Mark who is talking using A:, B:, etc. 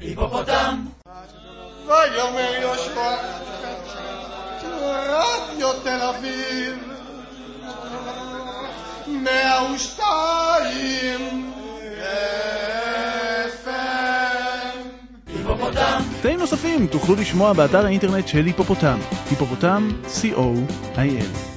A: היפופוטם!
B: ויאמר יהושע רדיו תל אביב מאה ושתיים
A: היפופוטם!
C: קטעים נוספים תוכלו לשמוע באתר האינטרנט של היפופוטם, היפופוטם, co.il.